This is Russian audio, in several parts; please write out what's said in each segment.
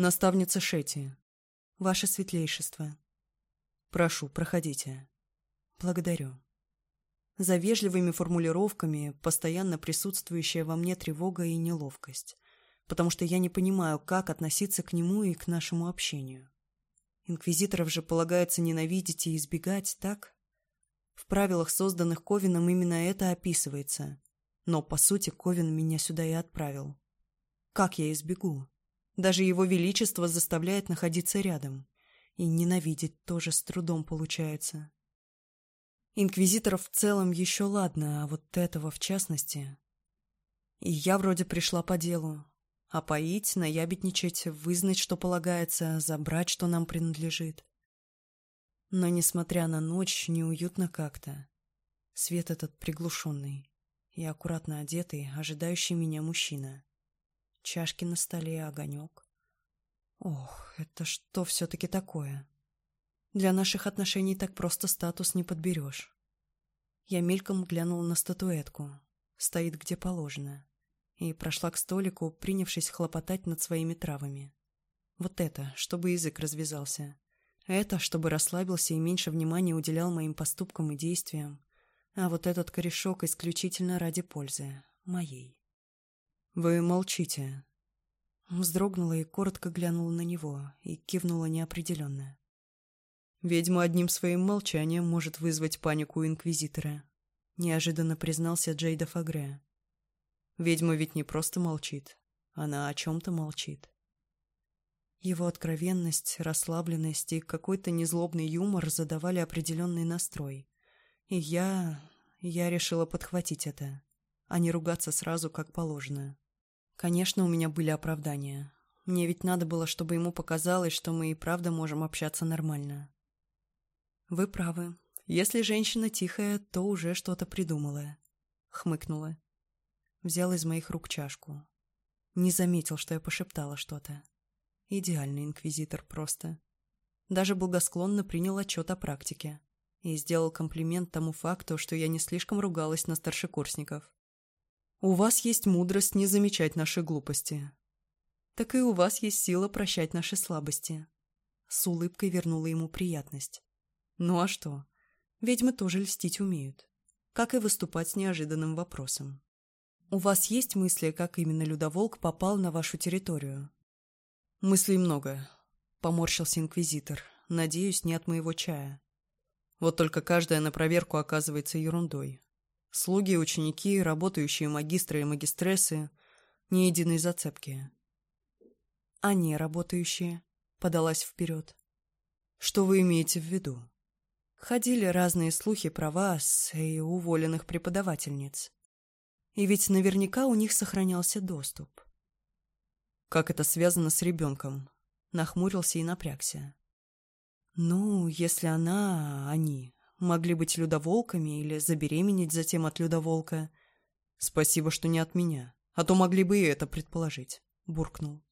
наставница шети ваше светлейшество прошу проходите благодарю за вежливыми формулировками постоянно присутствующая во мне тревога и неловкость, потому что я не понимаю, как относиться к нему и к нашему общению. Инквизиторов же полагается ненавидеть и избегать, так? В правилах, созданных Ковином, именно это описывается. Но, по сути, Ковин меня сюда и отправил. Как я избегу? Даже его величество заставляет находиться рядом. И ненавидеть тоже с трудом получается. Инквизиторов в целом еще ладно, а вот этого в частности... И я вроде пришла по делу. А поить, наябедничать, вызнать, что полагается, забрать, что нам принадлежит. Но, несмотря на ночь, неуютно как-то. Свет этот приглушенный и аккуратно одетый, ожидающий меня мужчина чашки на столе огонек. Ох, это что все-таки такое? Для наших отношений так просто статус не подберешь. Я мельком глянула на статуэтку. Стоит где положено. И прошла к столику, принявшись хлопотать над своими травами. Вот это, чтобы язык развязался. Это, чтобы расслабился и меньше внимания уделял моим поступкам и действиям. А вот этот корешок исключительно ради пользы. Моей. «Вы молчите». Вздрогнула и коротко глянула на него и кивнула неопределенно. «Ведьма одним своим молчанием может вызвать панику Инквизитора», — неожиданно признался Джейда Фагре. «Ведьма ведь не просто молчит, она о чем-то молчит». Его откровенность, расслабленность и какой-то незлобный юмор задавали определенный настрой. И я... я решила подхватить это, а не ругаться сразу, как положено. Конечно, у меня были оправдания. Мне ведь надо было, чтобы ему показалось, что мы и правда можем общаться нормально. Вы правы. Если женщина тихая, то уже что-то придумала. Хмыкнула. Взял из моих рук чашку. Не заметил, что я пошептала что-то. Идеальный инквизитор просто. Даже благосклонно принял отчет о практике. И сделал комплимент тому факту, что я не слишком ругалась на старшекурсников. У вас есть мудрость не замечать наши глупости. Так и у вас есть сила прощать наши слабости. С улыбкой вернула ему приятность. Ну а что? Ведьмы тоже льстить умеют. Как и выступать с неожиданным вопросом. У вас есть мысли, как именно Людоволк попал на вашу территорию? Мыслей много. Поморщился инквизитор. Надеюсь, не от моего чая. Вот только каждая на проверку оказывается ерундой. Слуги ученики, работающие магистры и магистрессы, ни единой зацепки. Они, работающие, подалась вперед. Что вы имеете в виду? Ходили разные слухи про вас и уволенных преподавательниц. И ведь наверняка у них сохранялся доступ. Как это связано с ребенком? Нахмурился и напрягся. Ну, если она, они, могли быть людоволками или забеременеть затем от людоволка. Спасибо, что не от меня, а то могли бы и это предположить, буркнул.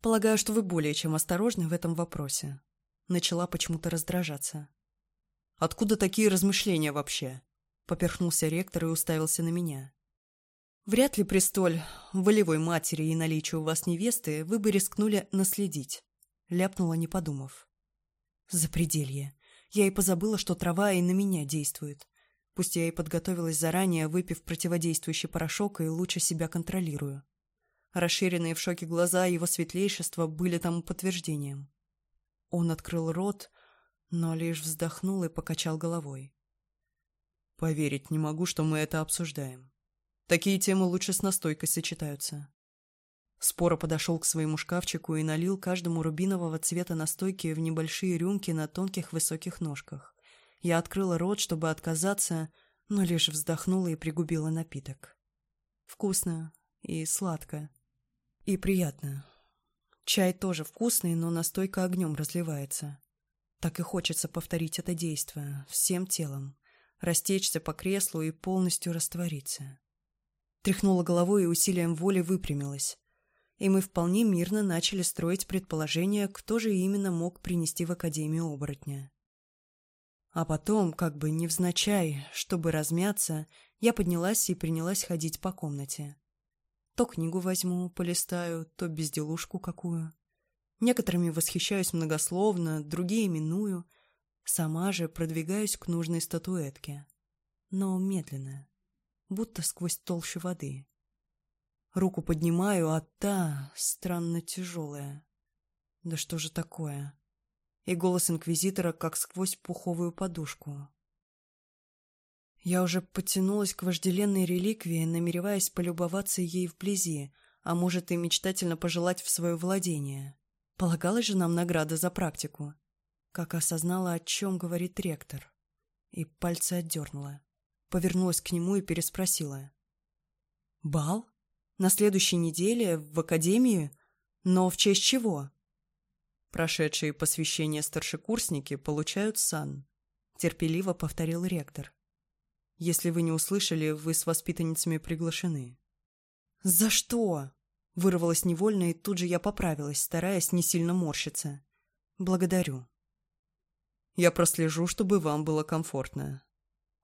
Полагаю, что вы более чем осторожны в этом вопросе. Начала почему-то раздражаться. Откуда такие размышления вообще? Поперхнулся ректор и уставился на меня. Вряд ли при столь волевой матери и наличию у вас невесты вы бы рискнули наследить. Ляпнула, не подумав. За Запределье. Я и позабыла, что трава и на меня действует. Пусть я и подготовилась заранее, выпив противодействующий порошок и лучше себя контролирую. Расширенные в шоке глаза его светлейшества были тому подтверждением. Он открыл рот, но лишь вздохнул и покачал головой. «Поверить не могу, что мы это обсуждаем. Такие темы лучше с настойкой сочетаются. Спора подошел к своему шкафчику и налил каждому рубинового цвета настойки в небольшие рюмки на тонких высоких ножках. Я открыла рот, чтобы отказаться, но лишь вздохнула и пригубила напиток. Вкусно и сладко. И приятно. Чай тоже вкусный, но настойка огнем разливается. Так и хочется повторить это действие всем телом, растечься по креслу и полностью раствориться. Тряхнула головой и усилием воли выпрямилась и мы вполне мирно начали строить предположение, кто же именно мог принести в Академию оборотня. А потом, как бы невзначай, чтобы размяться, я поднялась и принялась ходить по комнате. То книгу возьму, полистаю, то безделушку какую. Некоторыми восхищаюсь многословно, другие миную. Сама же продвигаюсь к нужной статуэтке. Но медленно, будто сквозь толщу воды. Руку поднимаю, а та странно тяжелая. Да что же такое? И голос инквизитора, как сквозь пуховую подушку. Я уже потянулась к вожделенной реликвии, намереваясь полюбоваться ей вблизи, а может и мечтательно пожелать в свое владение. Полагалась же нам награда за практику. Как осознала, о чем говорит ректор. И пальцы отдернула. Повернулась к нему и переспросила. «Бал?» На следующей неделе в академию? Но в честь чего? Прошедшие посвящение старшекурсники получают сан, терпеливо повторил ректор. Если вы не услышали, вы с воспитанницами приглашены. За что? Вырвалась невольно, и тут же я поправилась, стараясь не сильно морщиться. Благодарю. Я прослежу, чтобы вам было комфортно.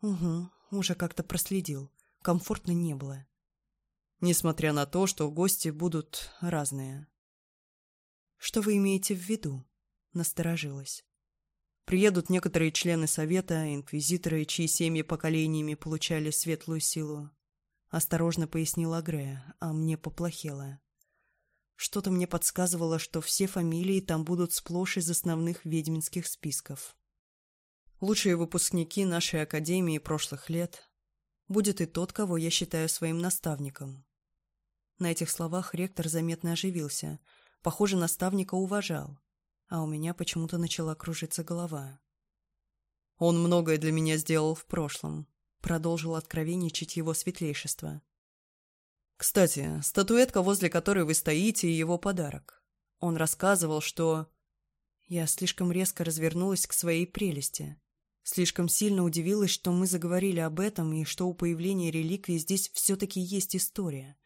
Угу, уже как-то проследил. Комфортно не было несмотря на то, что гости будут разные. «Что вы имеете в виду?» — насторожилась. Приедут некоторые члены совета, инквизиторы, чьи семьи поколениями получали светлую силу. Осторожно пояснила Грея, а мне поплохело. Что-то мне подсказывало, что все фамилии там будут сплошь из основных ведьминских списков. Лучшие выпускники нашей академии прошлых лет. Будет и тот, кого я считаю своим наставником. На этих словах ректор заметно оживился. Похоже, наставника уважал. А у меня почему-то начала кружиться голова. «Он многое для меня сделал в прошлом», — продолжил откровенничать его светлейшество. «Кстати, статуэтка, возле которой вы стоите, и его подарок. Он рассказывал, что...» Я слишком резко развернулась к своей прелести. Слишком сильно удивилась, что мы заговорили об этом и что у появления реликвии здесь все-таки есть история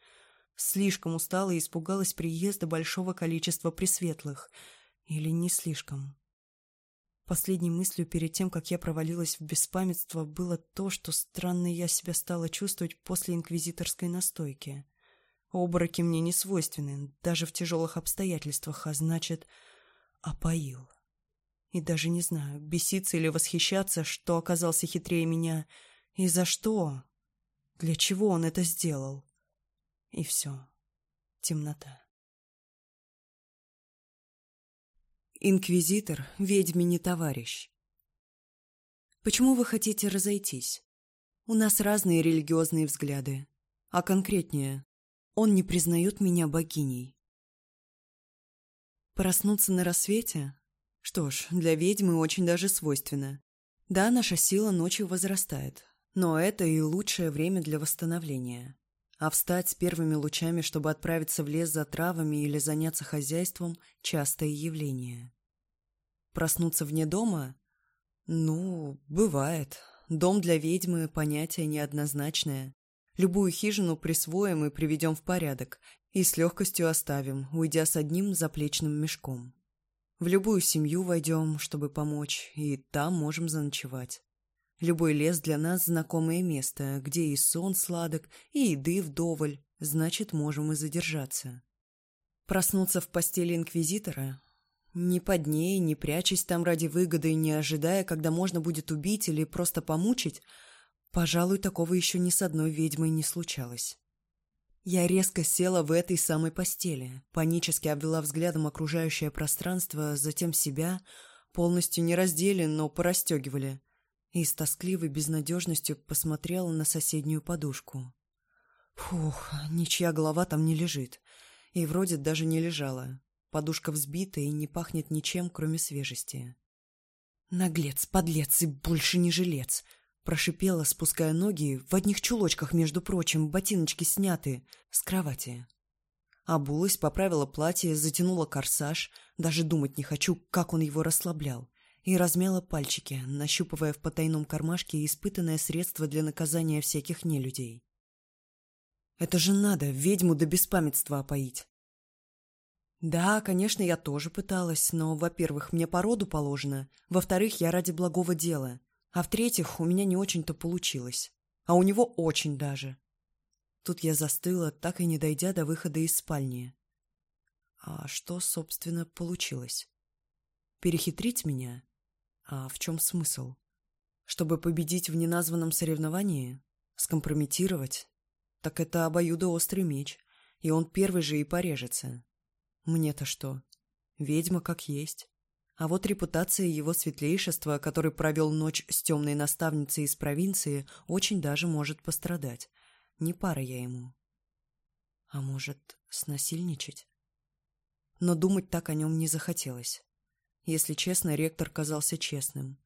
слишком устала и испугалась приезда большого количества пресветлых. Или не слишком. Последней мыслью перед тем, как я провалилась в беспамятство, было то, что странно я себя стала чувствовать после инквизиторской настойки. Обороки мне не свойственны, даже в тяжелых обстоятельствах, а значит, опоил. И даже не знаю, беситься или восхищаться, что оказался хитрее меня, и за что, для чего он это сделал и все. Темнота. Инквизитор ведьми не товарищ. Почему вы хотите разойтись? У нас разные религиозные взгляды. А конкретнее, он не признает меня богиней. Проснуться на рассвете? Что ж, для ведьмы очень даже свойственно. Да, наша сила ночью возрастает, но это и лучшее время для восстановления а встать с первыми лучами, чтобы отправиться в лес за травами или заняться хозяйством – частое явление. Проснуться вне дома? Ну, бывает. Дом для ведьмы – понятие неоднозначное. Любую хижину присвоим и приведем в порядок, и с легкостью оставим, уйдя с одним заплечным мешком. В любую семью войдем, чтобы помочь, и там можем заночевать. Любой лес для нас знакомое место, где и сон сладок, и еды вдоволь, значит, можем и задержаться. Проснуться в постели инквизитора? Не под ней, не прячась там ради выгоды, не ожидая, когда можно будет убить или просто помучить? Пожалуй, такого еще ни с одной ведьмой не случалось. Я резко села в этой самой постели, панически обвела взглядом окружающее пространство, затем себя, полностью не раздели, но порастегивали и с тоскливой безнадежностью посмотрела на соседнюю подушку. Фух, ничья голова там не лежит. И вроде даже не лежала. Подушка взбита и не пахнет ничем, кроме свежести. «Наглец, подлец и больше не жилец!» Прошипела, спуская ноги, в одних чулочках, между прочим, ботиночки сняты, с кровати. Обулась, поправила платье, затянула корсаж. Даже думать не хочу, как он его расслаблял и размяла пальчики, нащупывая в потайном кармашке испытанное средство для наказания всяких нелюдей. «Это же надо, ведьму до беспамятства опоить!» Да, конечно, я тоже пыталась, но, во-первых, мне по роду положено, во-вторых, я ради благого дела, а в-третьих, у меня не очень-то получилось, а у него очень даже. Тут я застыла, так и не дойдя до выхода из спальни. А что, собственно, получилось? Перехитрить меня? А в чем смысл? Чтобы победить в неназванном соревновании? Скомпрометировать? Так это обоюдоострый меч, и он первый же и порежется. Мне-то что? Ведьма как есть. А вот репутация его светлейшества, который провел ночь с темной наставницей из провинции, очень даже может пострадать. Не пара я ему. А может, снасильничать? Но думать так о нем не захотелось. Если честно, ректор казался честным.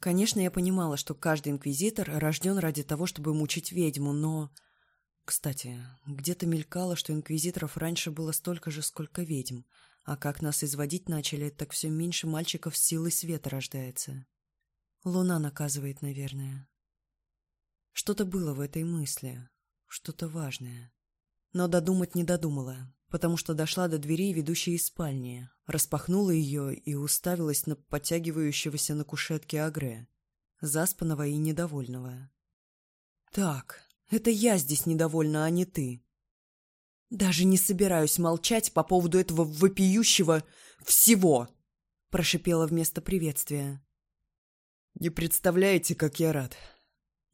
Конечно, я понимала, что каждый инквизитор рожден ради того, чтобы мучить ведьму, но... Кстати, где-то мелькало, что инквизиторов раньше было столько же, сколько ведьм, а как нас изводить начали, так все меньше мальчиков с силой света рождается. Луна наказывает, наверное. Что-то было в этой мысли, что-то важное. Но додумать не додумала потому что дошла до двери, ведущей из спальни, распахнула ее и уставилась на подтягивающегося на кушетке Агре, заспанного и недовольного. «Так, это я здесь недовольна, а не ты. Даже не собираюсь молчать по поводу этого вопиющего всего!» прошипела вместо приветствия. «Не представляете, как я рад!»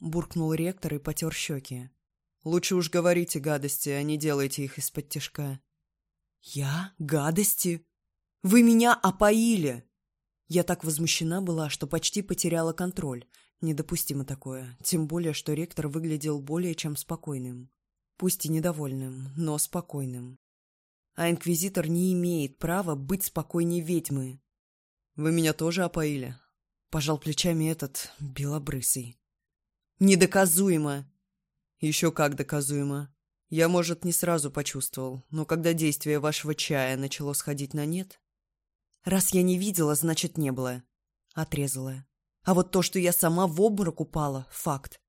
буркнул ректор и потер щеки. «Лучше уж говорите гадости, а не делайте их из-под тяжка». «Я? Гадости? Вы меня опоили!» Я так возмущена была, что почти потеряла контроль. Недопустимо такое, тем более, что ректор выглядел более чем спокойным. Пусть и недовольным, но спокойным. А инквизитор не имеет права быть спокойнее ведьмы. «Вы меня тоже опоили?» Пожал плечами этот белобрысый. «Недоказуемо!» «Еще как доказуемо!» Я, может, не сразу почувствовал, но когда действие вашего чая начало сходить на нет... Раз я не видела, значит, не было. Отрезала. А вот то, что я сама в обморок упала, факт.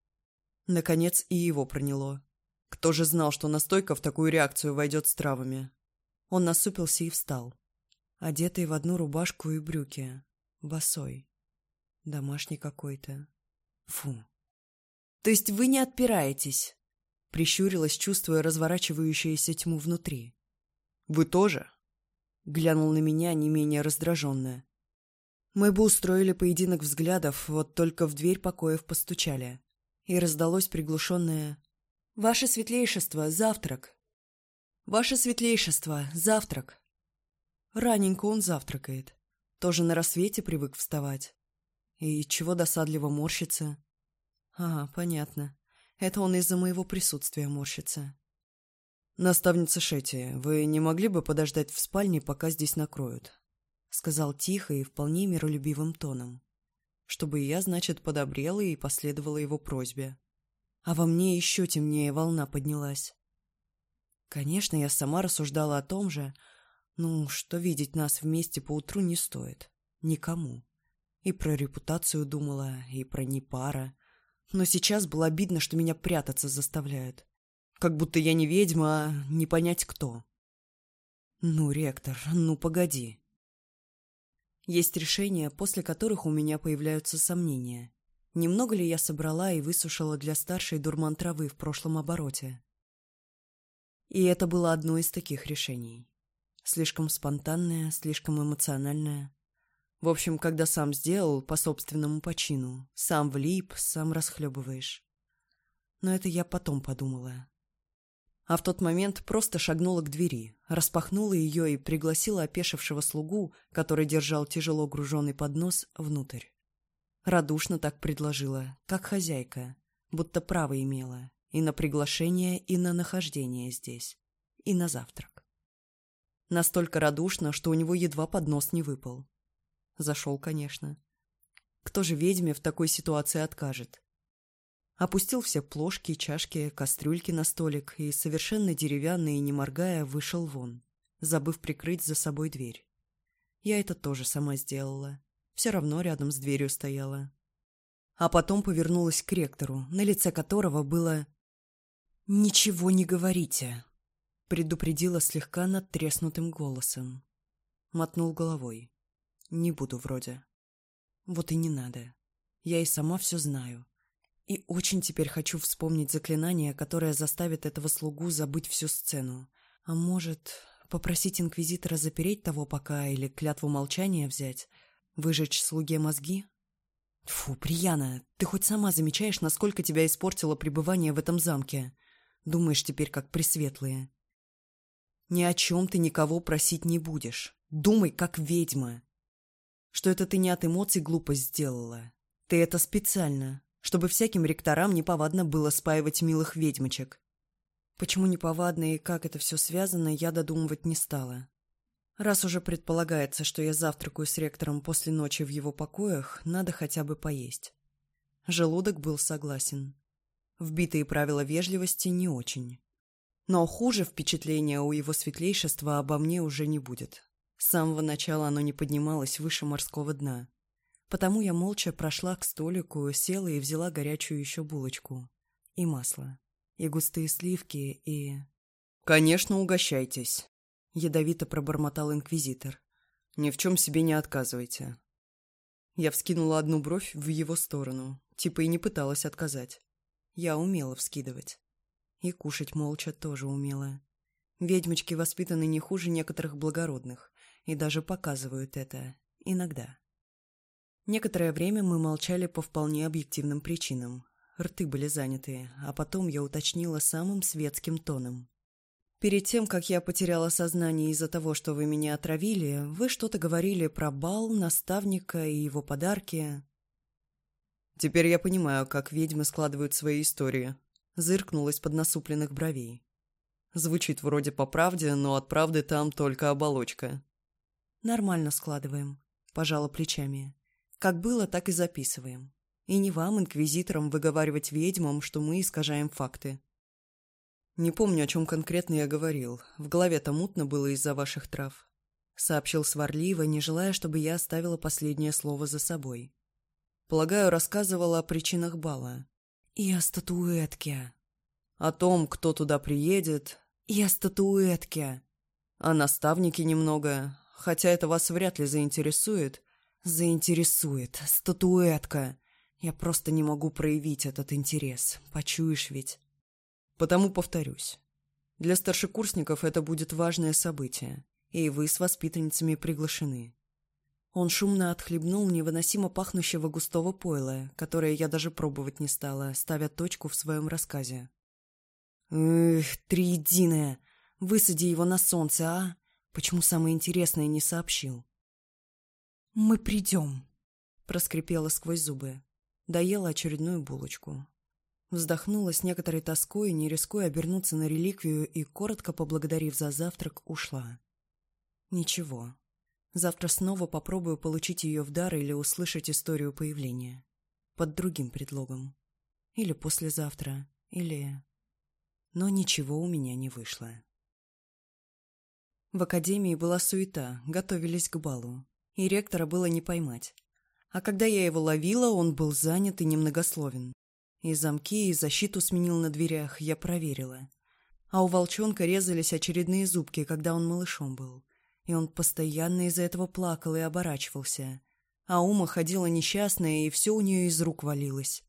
Наконец и его проняло. Кто же знал, что настойка в такую реакцию войдет с травами? Он насупился и встал. Одетый в одну рубашку и брюки. Босой. Домашний какой-то. Фу. То есть вы не отпираетесь? Прищурилась, чувствуя разворачивающуюся тьму внутри. «Вы тоже?» Глянул на меня не менее раздраженно. Мы бы устроили поединок взглядов, вот только в дверь покоев постучали. И раздалось приглушенное «Ваше светлейшество, завтрак!» «Ваше светлейшество, завтрак!» Раненько он завтракает. Тоже на рассвете привык вставать. И чего досадливо морщится? А, понятно. Это он из-за моего присутствия морщится. «Наставница Шетти, вы не могли бы подождать в спальне, пока здесь накроют?» Сказал тихо и вполне миролюбивым тоном. Чтобы я, значит, подобрела и последовала его просьбе. А во мне еще темнее волна поднялась. Конечно, я сама рассуждала о том же, ну, что видеть нас вместе поутру не стоит. Никому. И про репутацию думала, и про непара, но сейчас было обидно, что меня прятаться заставляют. Как будто я не ведьма, а не понять кто. Ну, ректор, ну погоди. Есть решения, после которых у меня появляются сомнения. Немного ли я собрала и высушила для старшей дурман травы в прошлом обороте? И это было одно из таких решений. Слишком спонтанное, слишком эмоциональное. В общем, когда сам сделал, по собственному почину, сам влип, сам расхлебываешь. Но это я потом подумала. А в тот момент просто шагнула к двери, распахнула ее и пригласила опешившего слугу, который держал тяжело груженный поднос, внутрь. Радушно так предложила, как хозяйка, будто право имела, и на приглашение, и на нахождение здесь, и на завтрак. Настолько радушно, что у него едва поднос не выпал. Зашел, конечно. Кто же ведьме в такой ситуации откажет? Опустил все плошки, чашки, кастрюльки на столик и, совершенно деревянный не моргая, вышел вон, забыв прикрыть за собой дверь. Я это тоже сама сделала. Все равно рядом с дверью стояла. А потом повернулась к ректору, на лице которого было «Ничего не говорите», — предупредила слегка надтреснутым голосом. Мотнул головой не буду вроде. Вот и не надо. Я и сама все знаю. И очень теперь хочу вспомнить заклинание, которое заставит этого слугу забыть всю сцену. А может, попросить инквизитора запереть того пока или клятву молчания взять? Выжечь слуге мозги? Фу, Прияна, ты хоть сама замечаешь, насколько тебя испортило пребывание в этом замке? Думаешь теперь как пресветлые. Ни о чем ты никого просить не будешь. Думай как ведьма что это ты не от эмоций глупо сделала. Ты это специально, чтобы всяким ректорам неповадно было спаивать милых ведьмочек. Почему неповадно и как это все связано, я додумывать не стала. Раз уже предполагается, что я завтракаю с ректором после ночи в его покоях, надо хотя бы поесть. Желудок был согласен. Вбитые правила вежливости не очень. Но хуже впечатления у его светлейшества обо мне уже не будет. С самого начала оно не поднималось выше морского дна. Потому я молча прошла к столику, села и взяла горячую еще булочку. И масло. И густые сливки, и... «Конечно, угощайтесь», — ядовито пробормотал инквизитор. «Ни в чем себе не отказывайте». Я вскинула одну бровь в его сторону, типа и не пыталась отказать. Я умела вскидывать. И кушать молча тоже умела. Ведьмочки воспитаны не хуже некоторых благородных и даже показывают это иногда. Некоторое время мы молчали по вполне объективным причинам. Рты были заняты, а потом я уточнила самым светским тоном. «Перед тем, как я потеряла сознание из-за того, что вы меня отравили, вы что-то говорили про бал, наставника и его подарки». «Теперь я понимаю, как ведьмы складывают свои истории», — зыркнулась под насупленных бровей. Звучит вроде по правде, но от правды там только оболочка. Нормально складываем, пожала плечами. Как было, так и записываем. И не вам, инквизиторам, выговаривать ведьмам, что мы искажаем факты. Не помню, о чем конкретно я говорил. В голове-то мутно было из-за ваших трав. Сообщил сварливо, не желая, чтобы я оставила последнее слово за собой. Полагаю, рассказывала о причинах бала. И о статуэтке. О том, кто туда приедет. И о статуэтке. О наставнике немного, хотя это вас вряд ли заинтересует. Заинтересует. Статуэтка. Я просто не могу проявить этот интерес. Почуешь ведь? Потому повторюсь. Для старшекурсников это будет важное событие, и вы с воспитанницами приглашены. Он шумно отхлебнул невыносимо пахнущего густого пойла, которое я даже пробовать не стала, ставя точку в своем рассказе. «Эх, триединая! Высади его на солнце, а!» Почему самое интересное не сообщил? «Мы придем», — проскрипела сквозь зубы. Доела очередную булочку. Вздохнула с некоторой тоской, не рискуя обернуться на реликвию и, коротко поблагодарив за завтрак, ушла. «Ничего. Завтра снова попробую получить ее в дар или услышать историю появления. Под другим предлогом. Или послезавтра. Или...» Но ничего у меня не вышло. В академии была суета, готовились к балу, и ректора было не поймать. А когда я его ловила, он был занят и немногословен. И замки, и защиту сменил на дверях, я проверила. А у волчонка резались очередные зубки, когда он малышом был. И он постоянно из-за этого плакал и оборачивался. А ума ходила несчастная, и все у нее из рук валилось.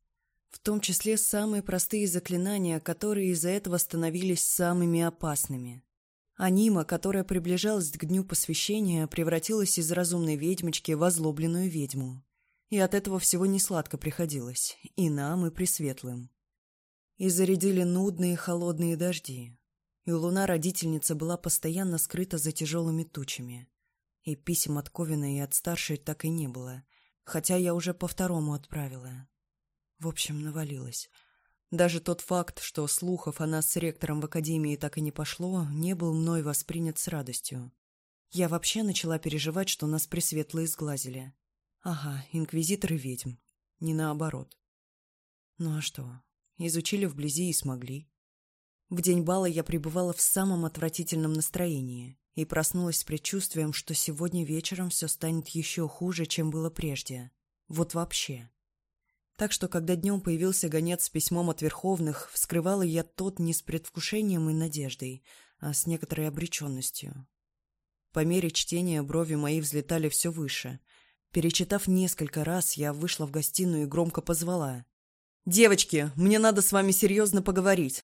В том числе самые простые заклинания, которые из-за этого становились самыми опасными. Анима, которая приближалась к дню посвящения, превратилась из разумной ведьмочки в озлобленную ведьму. И от этого всего несладко приходилось, и нам, и пресветлым. И зарядили нудные холодные дожди. И луна-родительница была постоянно скрыта за тяжелыми тучами. И писем от Ковина и от старшей так и не было, хотя я уже по второму отправила. В общем, навалилась. Даже тот факт, что слухов о нас с ректором в академии так и не пошло, не был мной воспринят с радостью. Я вообще начала переживать, что нас пресветлые сглазили. Ага, инквизитор и ведьм. Не наоборот. Ну а что? Изучили вблизи и смогли. В день бала я пребывала в самом отвратительном настроении и проснулась с предчувствием, что сегодня вечером все станет еще хуже, чем было прежде. Вот вообще. Так что, когда днем появился гонец с письмом от Верховных, вскрывала я тот не с предвкушением и надеждой, а с некоторой обреченностью. По мере чтения брови мои взлетали все выше. Перечитав несколько раз, я вышла в гостиную и громко позвала. «Девочки, мне надо с вами серьезно поговорить.